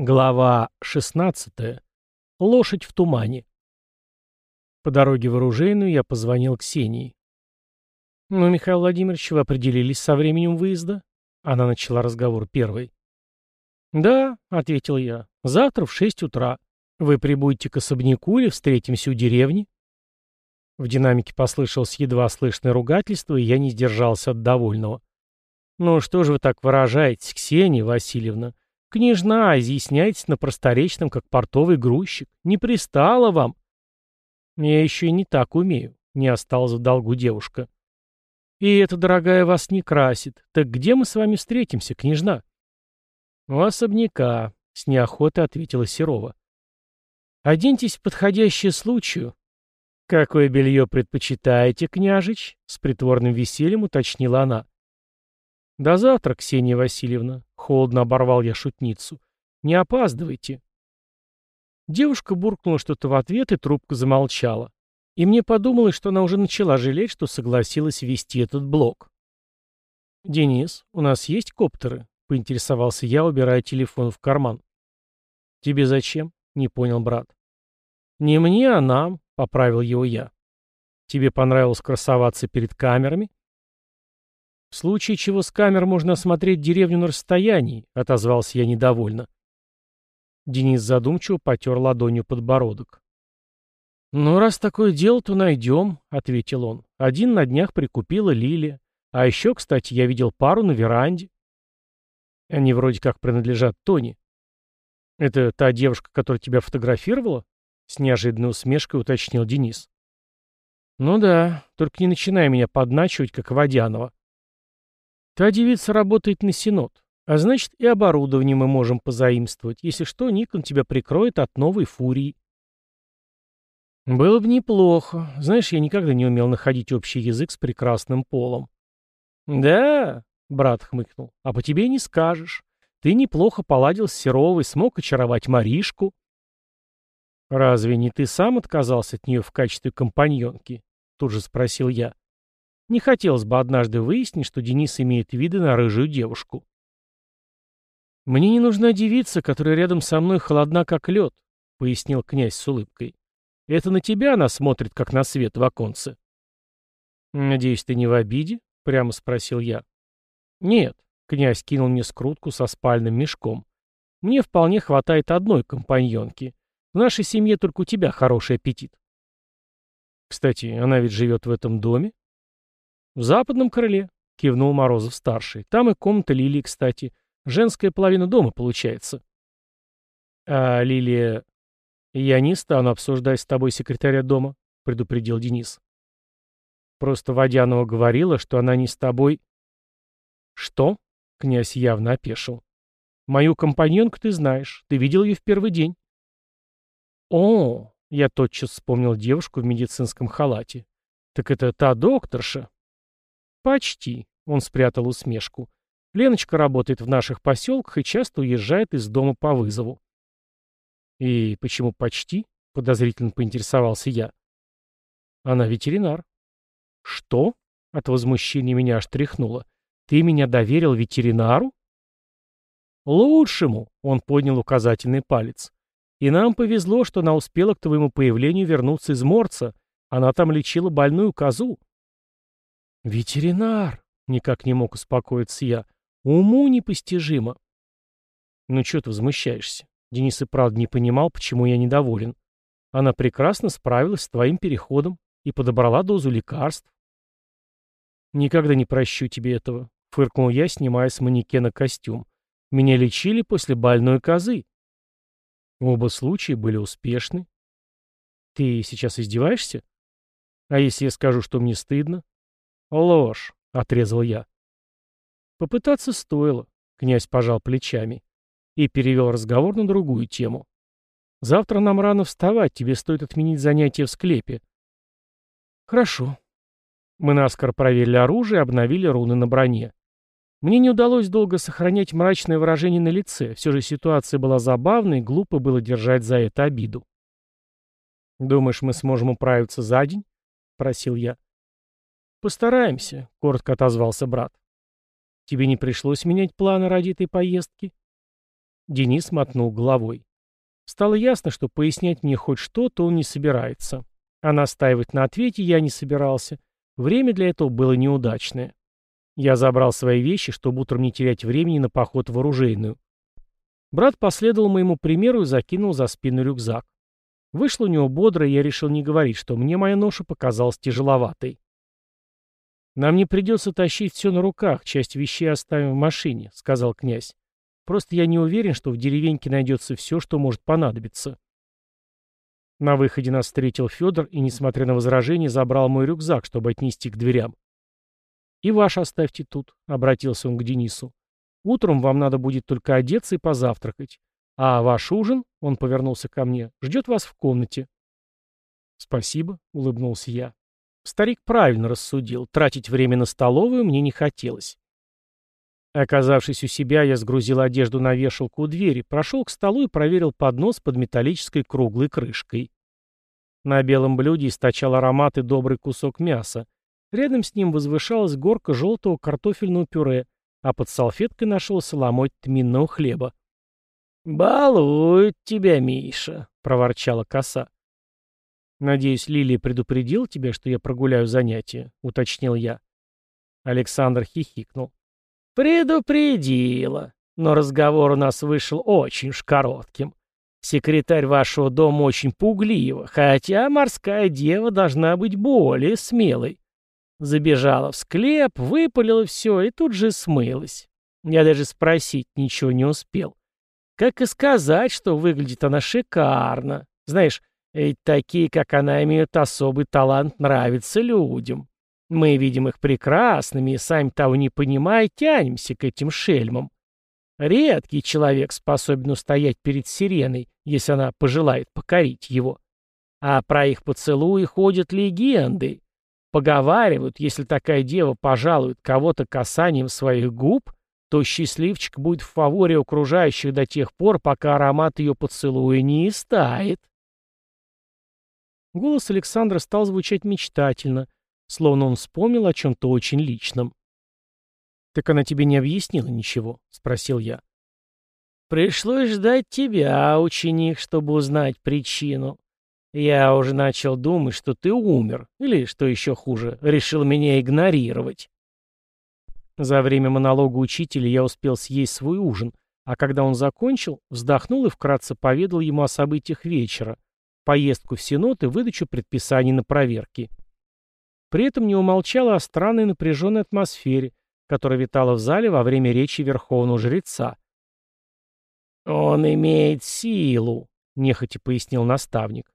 Глава 16. Лошадь в тумане. По дороге в оружейную я позвонил Ксении. «Ну, Михаил Владимирович, вы определились со временем выезда?» Она начала разговор первой. «Да», — ответил я, — «завтра в шесть утра. Вы прибудете к особняку или встретимся у деревни?» В динамике послышалось едва слышное ругательство, и я не сдержался от довольного. «Ну что же вы так выражаетесь, Ксения Васильевна? «Княжна, изъясняйтесь на просторечном, как портовый грузчик. Не пристало вам». «Я еще и не так умею», — не осталось в долгу девушка. «И это, дорогая, вас не красит. Так где мы с вами встретимся, княжна?» «У особняка», — с неохотой ответила Серова. «Оденьтесь в подходящее случаю». «Какое белье предпочитаете, княжич?» — с притворным весельем уточнила она. «До завтра, Ксения Васильевна», — холодно оборвал я шутницу. «Не опаздывайте». Девушка буркнула что-то в ответ, и трубка замолчала. И мне подумалось, что она уже начала жалеть, что согласилась вести этот блок. «Денис, у нас есть коптеры?» — поинтересовался я, убирая телефон в карман. «Тебе зачем?» — не понял брат. «Не мне, а нам», — поправил его я. «Тебе понравилось красоваться перед камерами?» «В случае чего с камер можно осмотреть деревню на расстоянии», — отозвался я недовольно. Денис задумчиво потер ладонью подбородок. «Ну, раз такое дело, то найдем», — ответил он. «Один на днях прикупила Лилия. А еще, кстати, я видел пару на веранде». Они вроде как принадлежат Тони. «Это та девушка, которая тебя фотографировала?» С неожиданной усмешкой уточнил Денис. «Ну да, только не начинай меня подначивать, как Водянова. Та девица работает на Синод, а значит и оборудование мы можем позаимствовать. Если что, Никон тебя прикроет от новой фурии. Было бы неплохо. Знаешь, я никогда не умел находить общий язык с прекрасным полом. Да, брат хмыкнул, а по тебе не скажешь. Ты неплохо поладил с Серовой, смог очаровать Маришку. Разве не ты сам отказался от нее в качестве компаньонки? Тут же спросил я. Не хотелось бы однажды выяснить, что Денис имеет виды на рыжую девушку. «Мне не нужна девица, которая рядом со мной холодна, как лед», — пояснил князь с улыбкой. «Это на тебя она смотрит, как на свет в оконце». «Надеюсь, ты не в обиде?» — прямо спросил я. «Нет», — князь кинул мне скрутку со спальным мешком. «Мне вполне хватает одной компаньонки. В нашей семье только у тебя хороший аппетит». «Кстати, она ведь живет в этом доме?» «В западном крыле», — кивнул Морозов-старший. «Там и комната Лилии, кстати. Женская половина дома, получается». «А Лилия...» «Я не стану обсуждать с тобой секретаря дома», — предупредил Денис. «Просто Водянова говорила, что она не с тобой...» «Что?» — князь явно опешил. «Мою компаньонку ты знаешь. Ты видел ее в первый день». «О!» — я тотчас вспомнил девушку в медицинском халате. «Так это та докторша?» «Почти», — он спрятал усмешку. «Леночка работает в наших поселках и часто уезжает из дома по вызову». «И почему почти?» — подозрительно поинтересовался я. «Она ветеринар». «Что?» — от возмущения меня аж тряхнуло. «Ты меня доверил ветеринару?» «Лучшему!» — он поднял указательный палец. «И нам повезло, что она успела к твоему появлению вернуться из Морца. Она там лечила больную козу. «Ветеринар!» — никак не мог успокоиться я. «Уму непостижимо!» «Ну что ты возмущаешься?» Денис и правда не понимал, почему я недоволен. Она прекрасно справилась с твоим переходом и подобрала дозу лекарств. «Никогда не прощу тебе этого», — фыркнул я, снимая с манекена костюм. «Меня лечили после больной козы». Оба случая были успешны. «Ты сейчас издеваешься? А если я скажу, что мне стыдно? «Ложь», — отрезал я. Попытаться стоило, князь пожал плечами и перевел разговор на другую тему. «Завтра нам рано вставать, тебе стоит отменить занятия в склепе». «Хорошо». Мы наскоро проверили оружие и обновили руны на броне. Мне не удалось долго сохранять мрачное выражение на лице, все же ситуация была забавной, глупо было держать за это обиду. «Думаешь, мы сможем управиться за день?» — просил я. «Постараемся», — коротко отозвался брат. «Тебе не пришлось менять планы ради этой поездки?» Денис мотнул головой. Стало ясно, что пояснять мне хоть что-то он не собирается. А настаивать на ответе я не собирался. Время для этого было неудачное. Я забрал свои вещи, чтобы утром не терять времени на поход в оружейную. Брат последовал моему примеру и закинул за спину рюкзак. Вышло у него бодро, и я решил не говорить, что мне моя ноша показалась тяжеловатой. «Нам не придется тащить все на руках, часть вещей оставим в машине», — сказал князь. «Просто я не уверен, что в деревеньке найдется все, что может понадобиться». На выходе нас встретил Федор и, несмотря на возражение, забрал мой рюкзак, чтобы отнести к дверям. «И ваш оставьте тут», — обратился он к Денису. «Утром вам надо будет только одеться и позавтракать. А ваш ужин, — он повернулся ко мне, — ждет вас в комнате». «Спасибо», — улыбнулся я. Старик правильно рассудил, тратить время на столовую мне не хотелось. Оказавшись у себя, я сгрузил одежду на вешалку у двери, прошел к столу и проверил поднос под металлической круглой крышкой. На белом блюде источал аромат и добрый кусок мяса. Рядом с ним возвышалась горка желтого картофельного пюре, а под салфеткой нашелся ломоть тминного хлеба. «Балует тебя, Миша», — проворчала коса. «Надеюсь, Лилия предупредил тебя, что я прогуляю занятия?» — уточнил я. Александр хихикнул. «Предупредила, но разговор у нас вышел очень уж коротким. Секретарь вашего дома очень пуглива, хотя морская дева должна быть более смелой. Забежала в склеп, выпалила все и тут же смылась. Я даже спросить ничего не успел. Как и сказать, что выглядит она шикарно. Знаешь, ведь такие, как она, имеют особый талант нравиться людям. Мы видим их прекрасными и, сами того не понимая, тянемся к этим шельмам. Редкий человек способен устоять перед сиреной, если она пожелает покорить его. А про их поцелуи ходят легенды. Поговаривают, если такая дева пожалует кого-то касанием своих губ, то счастливчик будет в фаворе окружающих до тех пор, пока аромат ее поцелуя не истает. Голос Александра стал звучать мечтательно, словно он вспомнил о чем-то очень личном. «Так она тебе не объяснила ничего?» — спросил я. «Пришлось ждать тебя, ученик, чтобы узнать причину. Я уже начал думать, что ты умер, или, что еще хуже, решил меня игнорировать». За время монолога учителя я успел съесть свой ужин, а когда он закончил, вздохнул и вкратце поведал ему о событиях вечера, поездку в Сенат и выдачу предписаний на проверки. При этом не умолчала о странной напряженной атмосфере, которая витала в зале во время речи Верховного Жреца. «Он имеет силу», — нехотя пояснил наставник.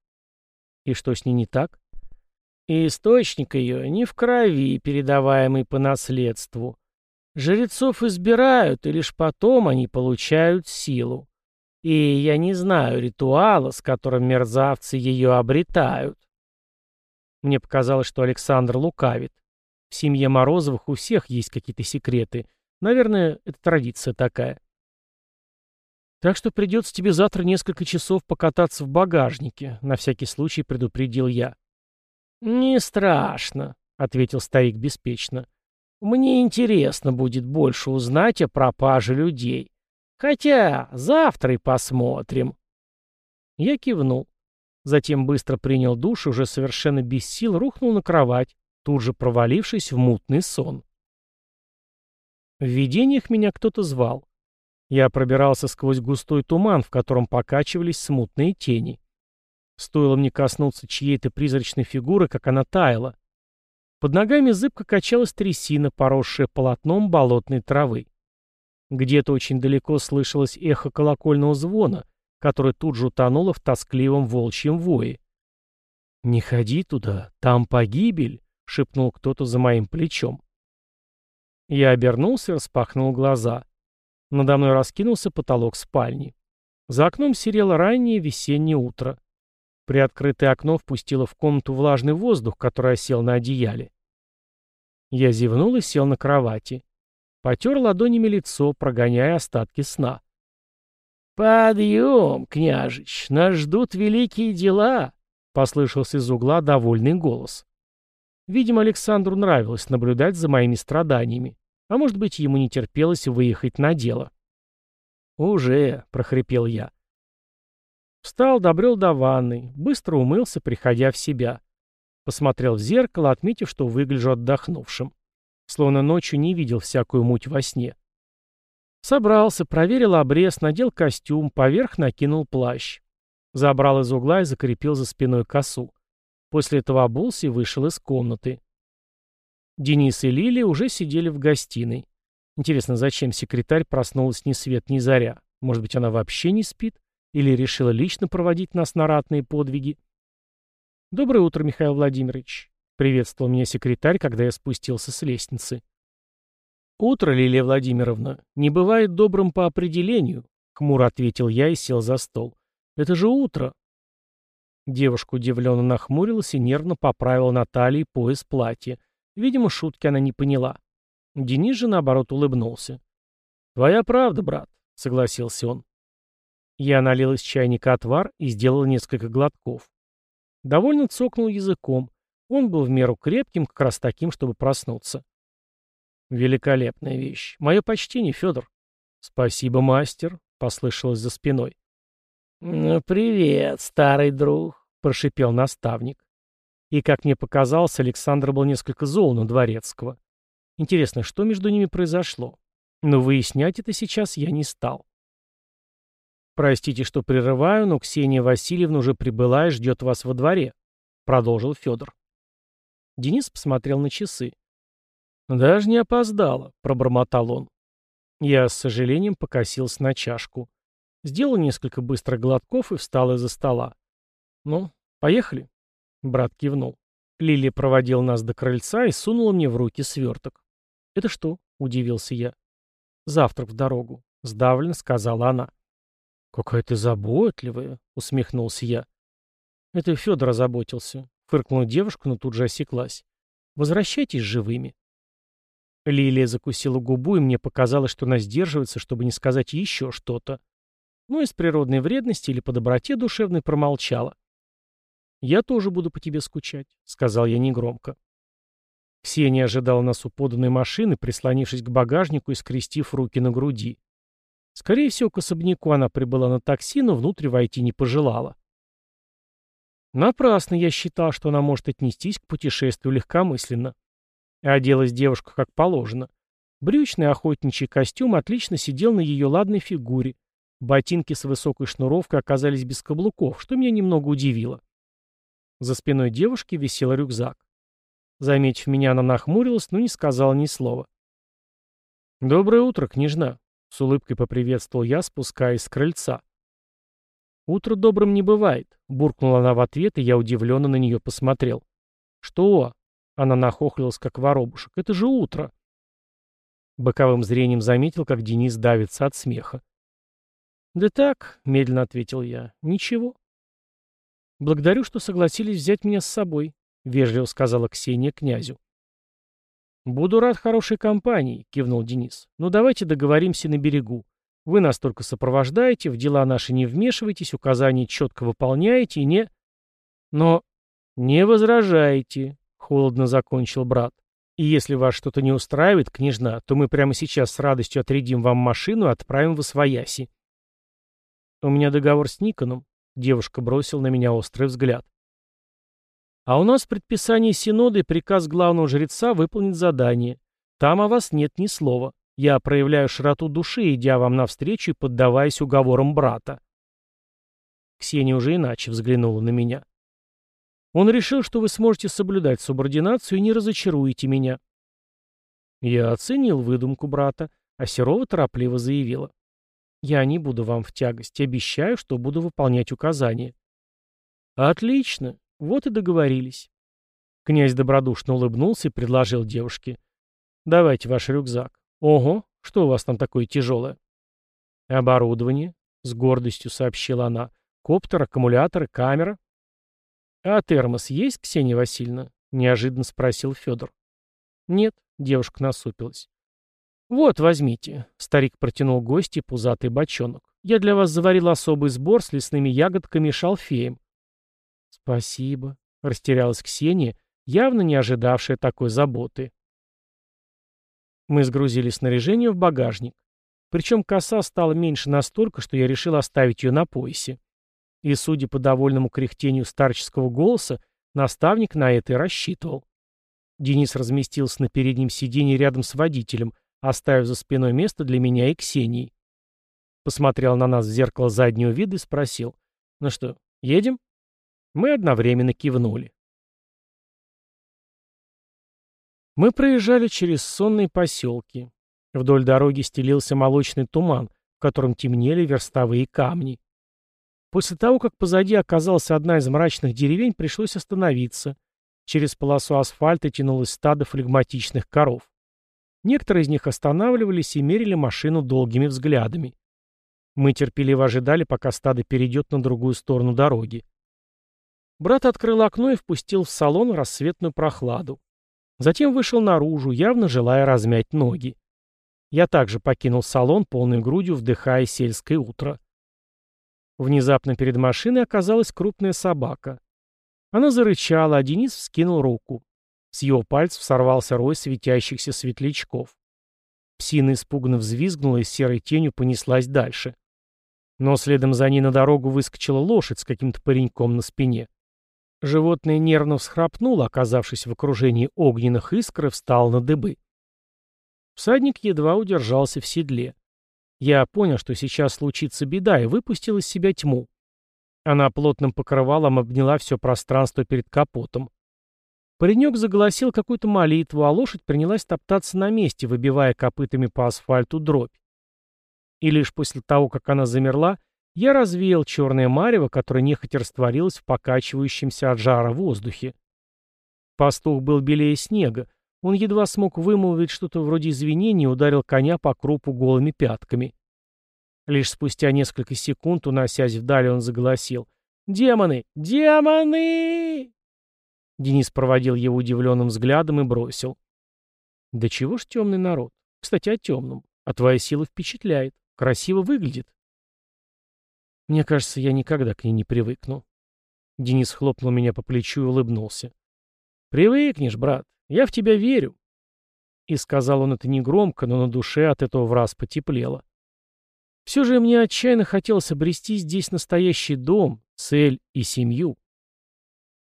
«И что с ней не так?» «Источник ее не в крови, передаваемый по наследству. Жрецов избирают, и лишь потом они получают силу. И я не знаю ритуала, с которым мерзавцы ее обретают. Мне показалось, что Александр лукавит. В семье Морозовых у всех есть какие-то секреты. Наверное, это традиция такая. Так что придется тебе завтра несколько часов покататься в багажнике, на всякий случай предупредил я. Не страшно, ответил старик беспечно. Мне интересно будет больше узнать о пропаже людей. Хотя завтра и посмотрим. Я кивнул. Затем быстро принял душ уже совершенно без сил рухнул на кровать, тут же провалившись в мутный сон. В видениях меня кто-то звал. Я пробирался сквозь густой туман, в котором покачивались смутные тени. Стоило мне коснуться чьей-то призрачной фигуры, как она таяла. Под ногами зыбко качалась трясина, поросшая полотном болотной травы. Где-то очень далеко слышалось эхо колокольного звона, которое тут же утонуло в тоскливом волчьем вое. «Не ходи туда, там погибель», — шепнул кто-то за моим плечом. Я обернулся и распахнул глаза. Надо мной раскинулся потолок спальни. За окном серело раннее весеннее утро. Приоткрытое окно впустило в комнату влажный воздух, который осел на одеяле. Я зевнул и сел на кровати. Потер ладонями лицо, прогоняя остатки сна. «Подъем, княжич, нас ждут великие дела!» — послышался из угла довольный голос. Видимо, Александру нравилось наблюдать за моими страданиями, а может быть, ему не терпелось выехать на дело. «Уже», — прохрипел я. Встал, добрел до ванной, быстро умылся, приходя в себя. Посмотрел в зеркало, отметив, что выгляжу отдохнувшим. Словно ночью не видел всякую муть во сне. Собрался, проверил обрез, надел костюм, поверх накинул плащ. Забрал из угла и закрепил за спиной косу. После этого обулся и вышел из комнаты. Денис и Лилия уже сидели в гостиной. Интересно, зачем секретарь проснулась ни свет, ни заря? Может быть, она вообще не спит? Или решила лично проводить нас на ратные подвиги? «Доброе утро, Михаил Владимирович», — приветствовал меня секретарь, когда я спустился с лестницы. «Утро, Лилия Владимировна, не бывает добрым по определению», — хмуро ответил я и сел за стол. «Это же утро». Девушка удивленно нахмурилась и нервно поправила на талии пояс платья. Видимо, шутки она не поняла. Денис же, наоборот, улыбнулся. «Твоя правда, брат», — согласился он. Я налил из чайника отвар и сделал несколько глотков. Довольно цокнул языком. Он был в меру крепким, как раз таким, чтобы проснуться. Великолепная вещь. Мое почтение, Федор. Спасибо, мастер, послышалось за спиной. «Ну, привет, старый друг», — прошипел наставник. И, как мне показалось, Александр был несколько зол на Дворецкого. Интересно, что между ними произошло? Но выяснять это сейчас я не стал. «Простите, что прерываю, но Ксения Васильевна уже прибыла и ждет вас во дворе», — продолжил Федор. Денис посмотрел на часы. «Даже не опоздала», — пробормотал он. Я с сожалением покосился на чашку. Сделал несколько быстрых глотков и встал из-за стола. «Ну, поехали?» Брат кивнул. Лилия проводила нас до крыльца и сунула мне в руки сверток. «Это что?» — удивился я. «Завтрак в дорогу», — сдавленно сказала она. «Какая ты заботливая», — усмехнулся я. «Это Федор озаботился», — фыркнула девушка, но тут же осеклась. «Возвращайтесь живыми». Лилия закусила губу, и мне показалось, что она сдерживается, чтобы не сказать еще что-то. Но из природной вредности или по доброте душевной промолчала. «Я тоже буду по тебе скучать», — сказал я негромко. Ксения ожидала нас у поданной машины, прислонившись к багажнику и скрестив руки на груди. Скорее всего, к особняку она прибыла на такси, но внутрь войти не пожелала. Напрасно я считал, что она может отнестись к путешествию легкомысленно. Оделась девушка как положено. Брючный охотничий костюм отлично сидел на ее ладной фигуре. Ботинки с высокой шнуровкой оказались без каблуков, что меня немного удивило. За спиной девушки висел рюкзак. Заметив меня, она нахмурилась, но не сказала ни слова. «Доброе утро, княжна», — с улыбкой поприветствовал я, спускаясь с крыльца. «Утро добрым не бывает», — буркнула она в ответ, и я удивленно на нее посмотрел. «Что?» Она нахохлилась, как воробушек. «Это же утро!» Боковым зрением заметил, как Денис давится от смеха. «Да так», — медленно ответил я, — «ничего». «Благодарю, что согласились взять меня с собой», — вежливо сказала Ксения князю. «Буду рад хорошей компании», — кивнул Денис. «Но давайте договоримся на берегу. Вы нас только сопровождаете, в дела наши не вмешиваетесь, указания четко выполняете и не...» «Но не возражаете», Холодно закончил брат. И если вас что-то не устраивает, княжна, то мы прямо сейчас с радостью отрядим вам машину и отправим в Освояси. У меня договор с Никоном. Девушка бросила на меня острый взгляд. А у нас в предписании Синода и приказ главного жреца выполнить задание. Там о вас нет ни слова. Я проявляю широту души, идя вам навстречу и поддаваясь уговорам брата. Ксения уже иначе взглянула на меня. Он решил, что вы сможете соблюдать субординацию и не разочаруете меня. Я оценил выдумку брата, а Серова торопливо заявила. Я не буду вам в тягость, обещаю, что буду выполнять указания. Отлично, вот и договорились. Князь добродушно улыбнулся и предложил девушке. Давайте ваш рюкзак. Ого, что у вас там такое тяжелое? Оборудование, с гордостью сообщила она. Коптер, аккумуляторы, камера. «А термос есть, Ксения Васильевна?» — неожиданно спросил Федор. «Нет», — девушка насупилась. «Вот, возьмите», — старик протянул гости пузатый бочонок. «Я для вас заварил особый сбор с лесными ягодками и шалфеем». «Спасибо», — растерялась Ксения, явно не ожидавшая такой заботы. Мы сгрузили снаряжение в багажник. Причем коса стала меньше настолько, что я решил оставить ее на поясе. И, судя по довольному кряхтению старческого голоса, наставник на это и рассчитывал. Денис разместился на переднем сиденье рядом с водителем, оставив за спиной место для меня и Ксении. Посмотрел на нас в зеркало заднего вида и спросил. «Ну что, едем?» Мы одновременно кивнули. Мы проезжали через сонные поселки. Вдоль дороги стелился молочный туман, в котором темнели верстовые камни. После того, как позади оказалась одна из мрачных деревень, пришлось остановиться. Через полосу асфальта тянулось стадо флегматичных коров. Некоторые из них останавливались и мерили машину долгими взглядами. Мы терпеливо ожидали, пока стадо перейдет на другую сторону дороги. Брат открыл окно и впустил в салон рассветную прохладу. Затем вышел наружу, явно желая размять ноги. Я также покинул салон, полной грудью вдыхая сельское утро. Внезапно перед машиной оказалась крупная собака. Она зарычала, а Денис вскинул руку. С его пальцев сорвался рой светящихся светлячков. Псина испуганно взвизгнула и серой тенью понеслась дальше. Но следом за ней на дорогу выскочила лошадь с каким-то пареньком на спине. Животное нервно всхрапнуло, оказавшись в окружении огненных искр, и встал на дыбы. Всадник едва удержался в седле. Я понял, что сейчас случится беда, и выпустил из себя тьму. Она плотным покрывалом обняла все пространство перед капотом. Паренек заголосил какую-то молитву, а лошадь принялась топтаться на месте, выбивая копытами по асфальту дробь. И лишь после того, как она замерла, я развеял черное марево, которое нехотя растворилось в покачивающемся от жара воздухе. Пастух был белее снега. Он едва смог вымолвить что-то вроде извинений и ударил коня по крупу голыми пятками. Лишь спустя несколько секунд, уносясь вдали, он заголосил. «Демоны! Демоны!» Денис проводил его удивленным взглядом и бросил. «Да чего ж темный народ? Кстати, о темном. А твоя сила впечатляет. Красиво выглядит. Мне кажется, я никогда к ней не привыкну. Денис хлопнул меня по плечу и улыбнулся. «Привыкнешь, брат. Я в тебя верю». И сказал он это негромко, но на душе от этого враз потеплело. Все же мне отчаянно хотелось обрести здесь настоящий дом, цель и семью.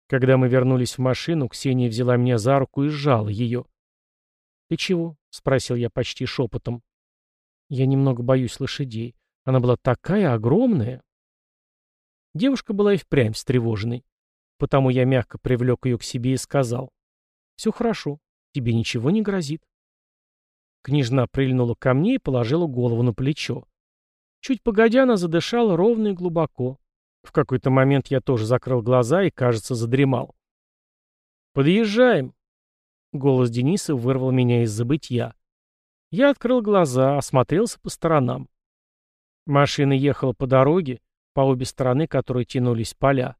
Когда мы вернулись в машину, Ксения взяла меня за руку и сжала ее. «Ты чего?» — спросил я почти шепотом. Я немного боюсь лошадей. Она была такая огромная. Девушка была и впрямь встревоженной. Потому я мягко привлек ее к себе и сказал. «Все хорошо. Тебе ничего не грозит». Княжна прильнула ко мне и положила голову на плечо. Чуть погодя, она задышала ровно и глубоко. В какой-то момент я тоже закрыл глаза и, кажется, задремал. «Подъезжаем!» Голос Дениса вырвал меня из забытья. Я открыл глаза, осмотрелся по сторонам. Машина ехала по дороге, по обе стороны которой тянулись поля.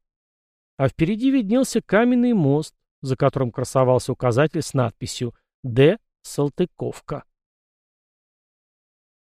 А впереди виднелся каменный мост, за которым красовался указатель с надписью «Д. Салтыковка».